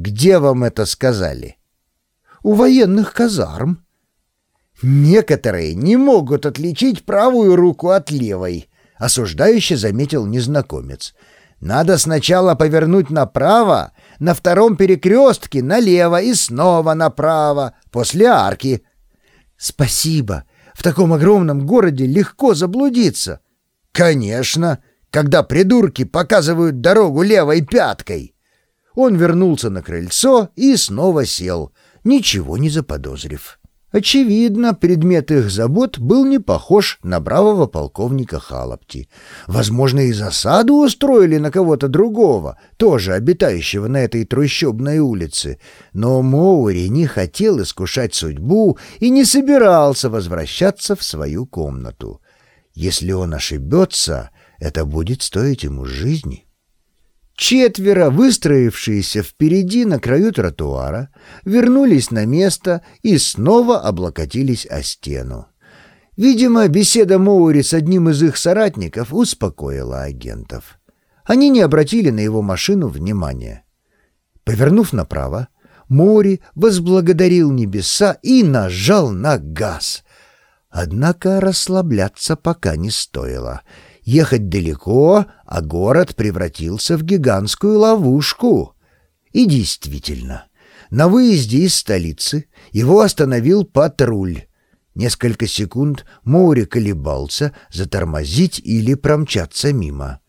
Где вам это сказали? У военных казарм. Некоторые не могут отличить правую руку от левой, осуждающе заметил незнакомец. Надо сначала повернуть направо, на втором перекрестке налево и снова направо, после арки. Спасибо. В таком огромном городе легко заблудиться. Конечно, когда придурки показывают дорогу левой пяткой. Он вернулся на крыльцо и снова сел, ничего не заподозрив. Очевидно, предмет их забот был не похож на бравого полковника Халапти. Возможно, и засаду устроили на кого-то другого, тоже обитающего на этой трущобной улице. Но Моури не хотел искушать судьбу и не собирался возвращаться в свою комнату. Если он ошибется, это будет стоить ему жизни. Четверо, выстроившиеся впереди на краю тротуара, вернулись на место и снова облокотились о стену. Видимо, беседа Моури с одним из их соратников успокоила агентов. Они не обратили на его машину внимания. Повернув направо, Моури возблагодарил небеса и нажал на газ. Однако расслабляться пока не стоило — Ехать далеко, а город превратился в гигантскую ловушку. И действительно, на выезде из столицы его остановил патруль. Несколько секунд Моури колебался, затормозить или промчаться мимо.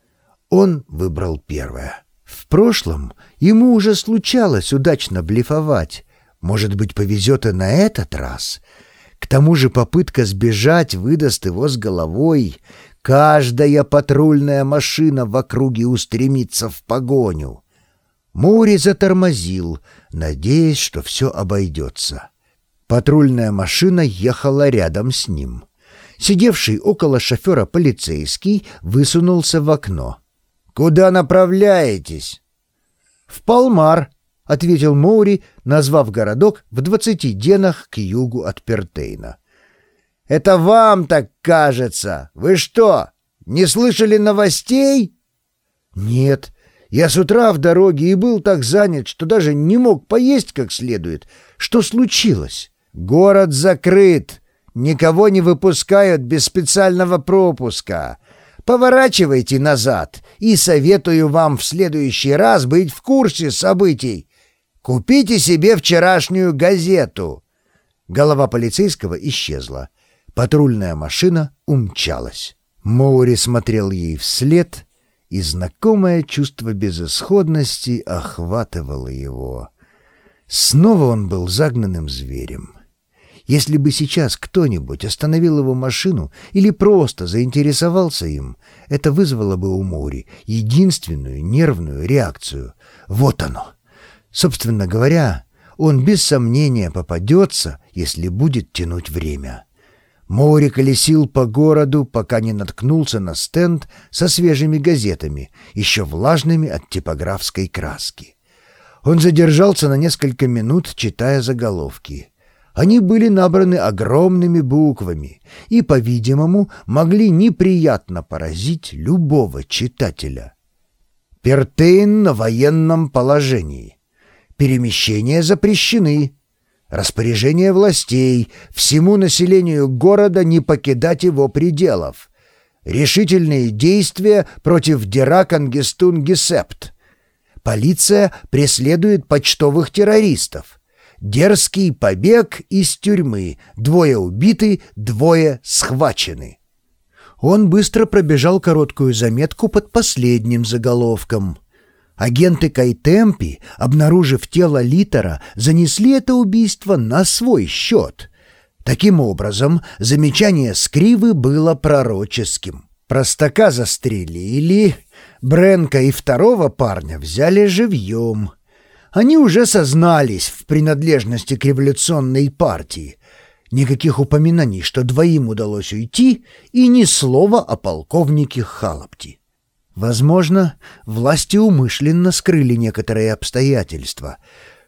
Он выбрал первое. В прошлом ему уже случалось удачно блефовать. Может быть, повезет и на этот раз. К тому же попытка сбежать выдаст его с головой, Каждая патрульная машина в округе устремится в погоню. Мури затормозил, надеясь, что все обойдется. Патрульная машина ехала рядом с ним. Сидевший около шофера полицейский высунулся в окно. «Куда направляетесь?» «В Палмар», — ответил Моури, назвав городок в двадцати денах к югу от Пертейна. Это вам так кажется. Вы что, не слышали новостей? Нет. Я с утра в дороге и был так занят, что даже не мог поесть как следует. Что случилось? Город закрыт. Никого не выпускают без специального пропуска. Поворачивайте назад, и советую вам в следующий раз быть в курсе событий. Купите себе вчерашнюю газету. Голова полицейского исчезла. Патрульная машина умчалась. Моури смотрел ей вслед, и знакомое чувство безысходности охватывало его. Снова он был загнанным зверем. Если бы сейчас кто-нибудь остановил его машину или просто заинтересовался им, это вызвало бы у Моури единственную нервную реакцию. Вот оно. Собственно говоря, он без сомнения попадется, если будет тянуть время. Моури колесил по городу, пока не наткнулся на стенд со свежими газетами, еще влажными от типографской краски. Он задержался на несколько минут, читая заголовки. Они были набраны огромными буквами и, по-видимому, могли неприятно поразить любого читателя. «Пертейн на военном положении. Перемещения запрещены. Распоряжение властей всему населению города не покидать его пределов. Решительные действия против Деракангестун Гесепт. Полиция преследует почтовых террористов. Дерзкий побег из тюрьмы. Двое убиты, двое схвачены. Он быстро пробежал короткую заметку под последним заголовком — Агенты Кайтемпи, обнаружив тело Литера, занесли это убийство на свой счет. Таким образом, замечание Скривы было пророческим. Простака застрелили, Бренка и второго парня взяли живьем. Они уже сознались в принадлежности к революционной партии. Никаких упоминаний, что двоим удалось уйти, и ни слова о полковнике Халапти. Возможно, власти умышленно скрыли некоторые обстоятельства,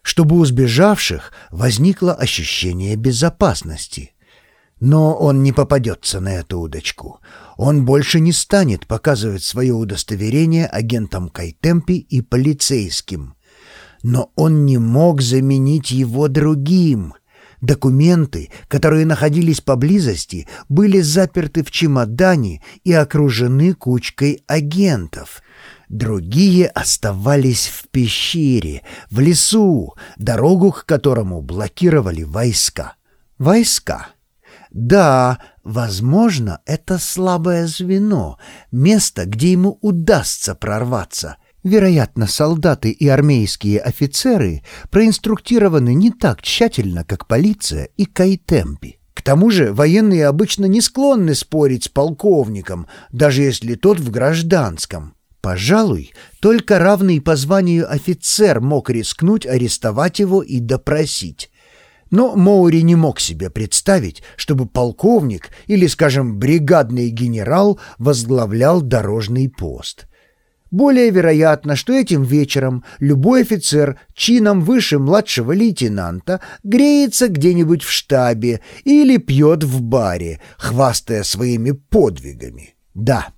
чтобы у сбежавших возникло ощущение безопасности. Но он не попадется на эту удочку. Он больше не станет показывать свое удостоверение агентам Кайтемпи и полицейским. Но он не мог заменить его другим. Документы, которые находились поблизости, были заперты в чемодане и окружены кучкой агентов. Другие оставались в пещере, в лесу, дорогу к которому блокировали войска. Войска. Да, возможно, это слабое звено, место, где ему удастся прорваться. Вероятно, солдаты и армейские офицеры проинструктированы не так тщательно, как полиция и Кайтемпи. К тому же военные обычно не склонны спорить с полковником, даже если тот в гражданском. Пожалуй, только равный по званию офицер мог рискнуть арестовать его и допросить. Но Моури не мог себе представить, чтобы полковник или, скажем, бригадный генерал возглавлял дорожный пост. Более вероятно, что этим вечером любой офицер чином выше младшего лейтенанта греется где-нибудь в штабе или пьет в баре, хвастая своими подвигами. Да,